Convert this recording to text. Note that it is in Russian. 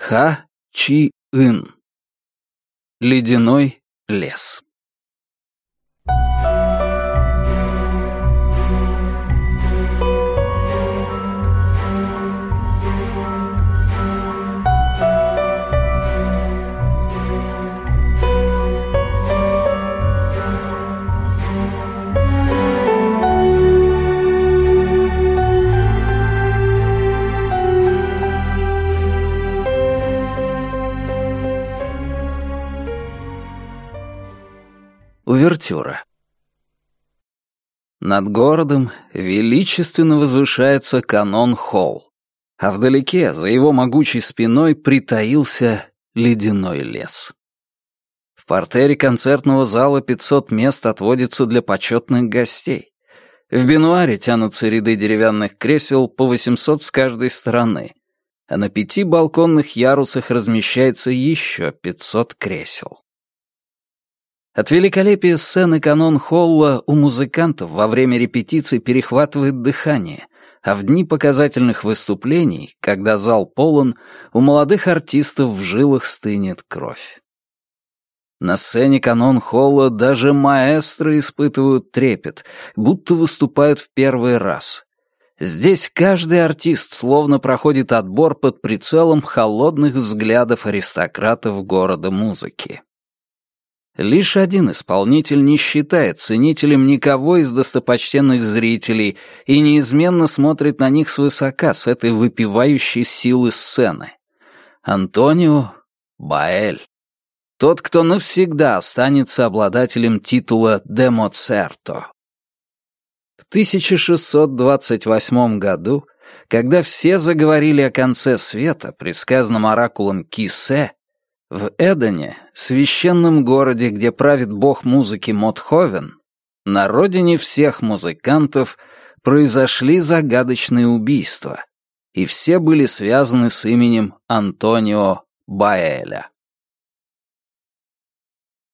Ха-Чи-Ын. Ледяной лес. Увертюра. Над городом величественно возвышается канон-холл, а вдалеке, за его могучей спиной, притаился ледяной лес. В портере концертного зала 500 мест отводится для почетных гостей. В бенуаре тянутся ряды деревянных кресел по 800 с каждой стороны, а на пяти балконных ярусах размещается еще 500 кресел. От великолепия сцены канон-холла у музыкантов во время репетиций перехватывает дыхание, а в дни показательных выступлений, когда зал полон, у молодых артистов в жилах стынет кровь. На сцене канон-холла даже маэстро испытывают трепет, будто выступают в первый раз. Здесь каждый артист словно проходит отбор под прицелом холодных взглядов аристократов города музыки. Лишь один исполнитель не считает ценителем никого из достопочтенных зрителей и неизменно смотрит на них свысока с этой выпивающей силы сцены. Антонио Баэль. Тот, кто навсегда останется обладателем титула «де Моцерто». В 1628 году, когда все заговорили о конце света, предсказанном оракулом Кисе, в Эдене, священном городе, где правит бог музыки Мотховен, на родине всех музыкантов произошли загадочные убийства, и все были связаны с именем Антонио Баэля.